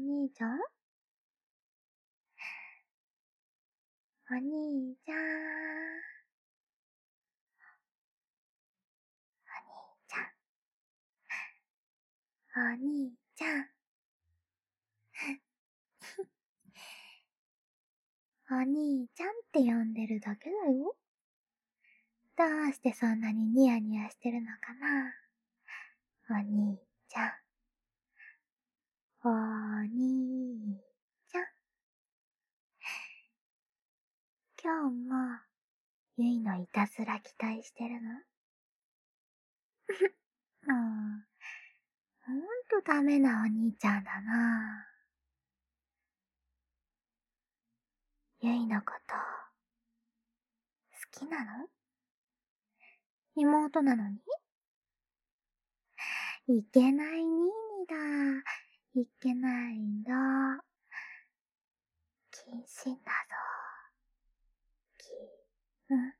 兄ちゃんお兄ちゃん？お兄ちゃん。お兄ちゃん。お兄ちゃんって呼んでるだけだよ。どうしてそんなにニヤニヤしてるのかな？お兄ちゃん。お兄ちゃん。今日も、ゆいのいたずら期待してるの？もう、ほんとダメなお兄ちゃんだなゆいのこと、好きなの？妹なのに？いけないニーニだ。いけないんだ。謹慎だぞ。ん、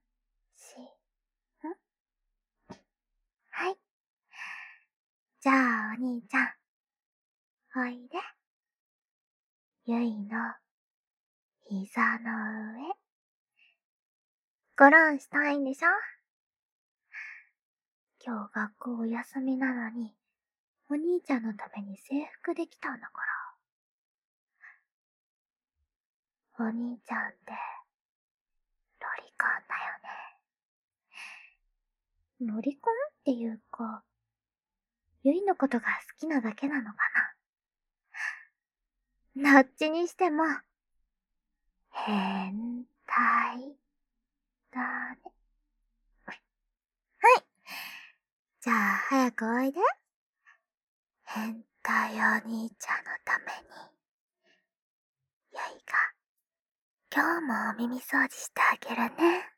し、んはい。じゃあ、お兄ちゃん。おいで。ゆいの、膝の上。ごろんしたいんでしょ？今日学校お休みなのに、お兄ちゃんのために制服できたんだから。お兄ちゃんって、ロリコンだよね。ロリコンっていうか、ゆいのことが好きなだけなのかな。どっちにしても、変態だね。はいじゃあ、早くおいで。変態お兄ちゃんのために、ゆいが、今日もお耳掃除してあげるね。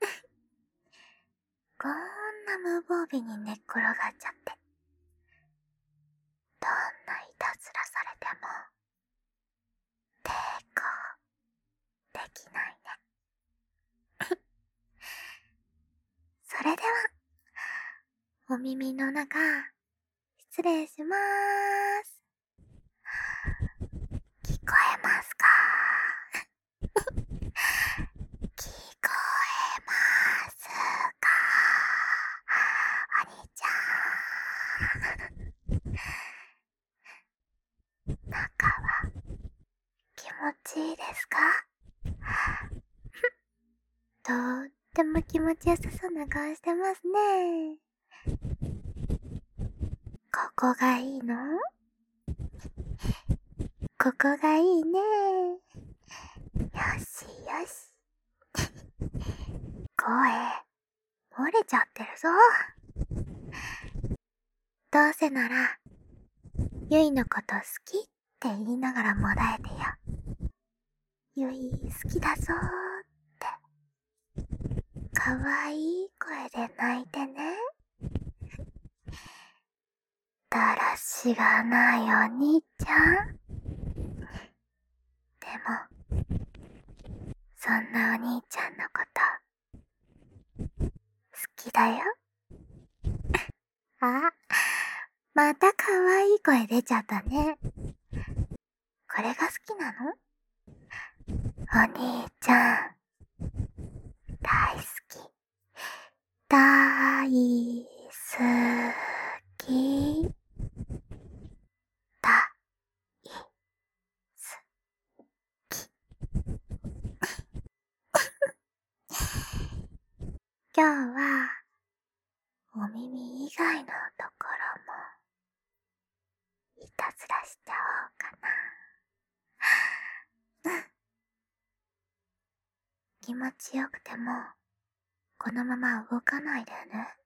こんな無防備に寝っ転がっちゃって。どんないたずらされても、抵抗できないね。それでは、お耳の中、失礼しまーす。聞こえますか聞こえますかお兄ちゃん。中は気持ちいいですか？とっても気持ちよさそうな顔してますね。ここがいいの？ここがいいね。よしよし。声、漏れちゃってるぞ。どうせなら、ゆいのこと好きって言いながらもらえてよ。ゆい好きだぞーってかわいい声で泣いてね。だらしがないお兄ちゃん。でも、そんなお兄ちゃんのこと、好きだよ。あ、またかわいい声出ちゃったね。これが好きなの？お兄ちゃん。大好き。大好き。大好き。今日は、お耳以外のところも、いたずらしちゃおうかな。気持ちよくても、このまま動かないでね。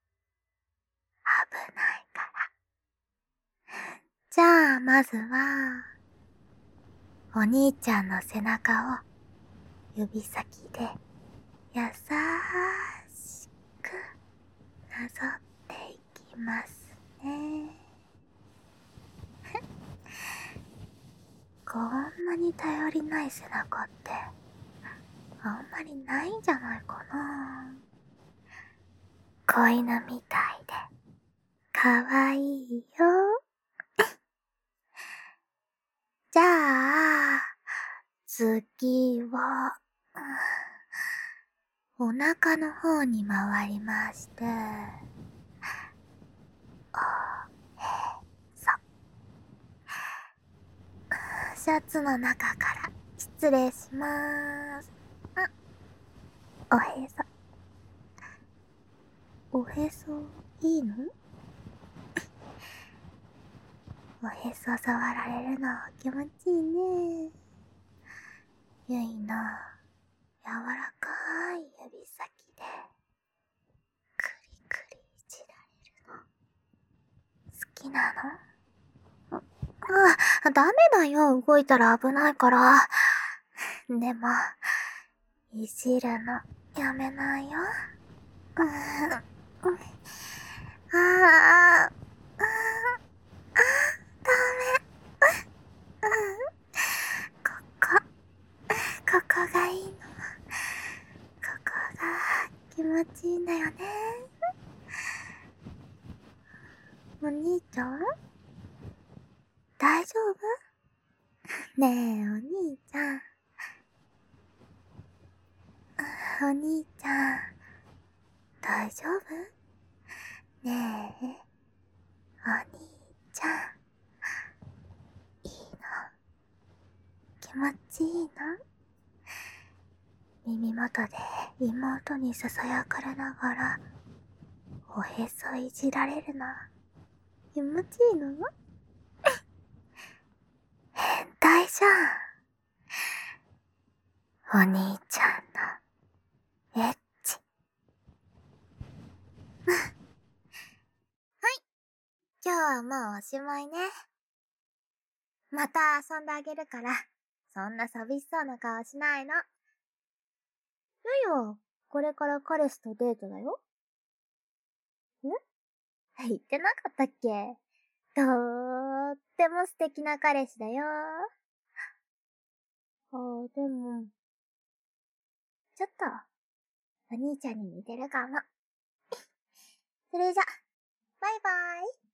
危ないから。じゃあ、まずは、お兄ちゃんの背中を指先で優しくなぞっていきますね。こんなに頼りない背中ってあんまりないんじゃないかな。子犬みたいで。かわいいよ。じゃあ次はお腹の方に回りまして。おへそシャツの中から失礼しまーす。おへそ。おへそ、いいの？おへそ触られるの気持ちいいね。ゆいの柔らかい指先で、くりくりいじられるの。好きなの？あ、ダメだよ。動いたら危ないから。でも、いじるのやめないよ。うん、ああ、ああ、ダメ。ここ、ここがいいの。ここが気持ちいいんだよね。お兄ちゃん？大丈夫？ねえ、お兄ちゃん。お兄ちゃん、大丈夫？ねえ、お兄ちゃん。いいの？気持ちいいの？耳元で妹に囁かれながら、おへそいじられるの。気持ちいいの？変態じゃん。お兄ちゃんの、エッチ。はい。今日はもうおしまいね。また遊んであげるから、そんな寂しそうな顔しないの。ゆいは、これから彼氏とデートだよ。ん言ってなかったっけ？とーっても素敵な彼氏だよ。あー、でも、ちょっと、お兄ちゃんに似てるかも。それじゃ、バイバーイ。